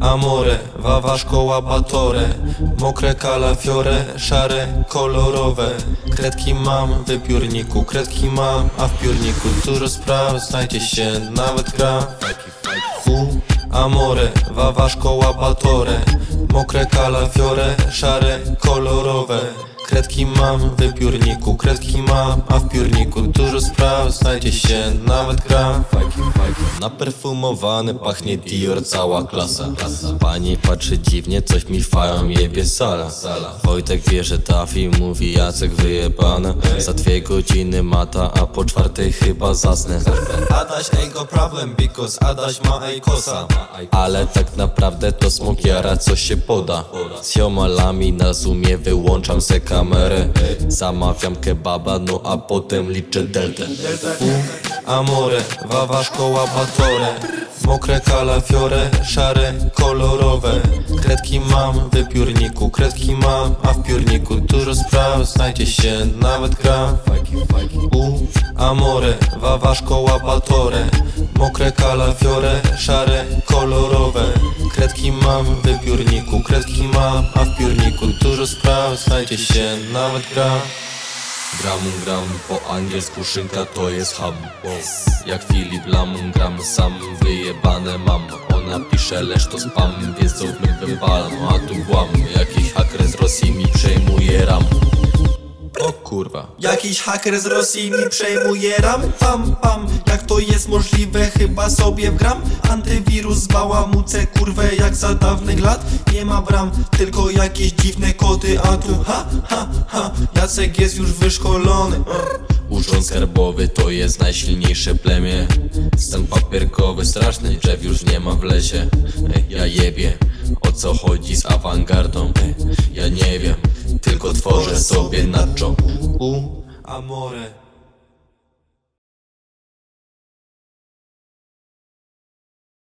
Amore, wawa szkoła batore. Mokre kalafiore, szare, kolorowe. Kredki mam w wypiórniku, kredki mam, a w piórniku Dużo spraw, znajdzie się nawet gra. U, amore, wawa szkoła batore. Mokre kalafiore, szare, kolorowe Kredki mam w wypiórniku, kredki mam, a w piórniku Dużo spraw, znajdzie się nawet gra Naperfumowany pachnie Dior, cała klasa. Pani patrzy dziwnie, coś mi fają jebie sala. Wojtek wie, że trafi, mówi Jacek wyjebana Za dwie godziny mata, a po czwartej chyba zasnę. Adaś ain't got problem, because Adaś ma kosa. Ale tak naprawdę to smokiara, co się poda. Z ziomalami na zoomie wyłączam se kamerę Zamawiam kebaba, no a potem liczę deltę. Amore, wawa szkoła batore Mokre kalafiore, szare, kolorowe. Kredki mam w wypiórniku, kredki mam, a w piórniku Dużo spraw, znajdzie się nawet gra. U, amore, wawa szkoła batore Mokre kalafiore, szare, kolorowe. Kredki mam w wypiórniku, kredki mam, a w piórniku Dużo spraw, znajdzie się nawet gra. Gram, gram, po angielsku szynka to jest hub Jak Filip Lam, gram sam, wyjebane mam. Ona pisze, lecz to spam, więc co my wypalam A tu włam, jakiś haker z Rosji mi kurwa. Jakiś haker z Rosji mi przejmuje ram Pam pam, jak to jest możliwe chyba sobie wgram Antywirus zbałamucę kurwę jak za dawnych lat. Nie ma bram, tylko jakieś dziwne kody A tu ha ha ha, Jacek jest już wyszkolony. Urząd skarbowy to jest najsilniejsze plemię. Stan papierkowy straszny, drzew już nie ma w lesie. Ja jebie, o co chodzi z awangardą? Ja nie wiem, tylko tworzę sobie nacho U, amore,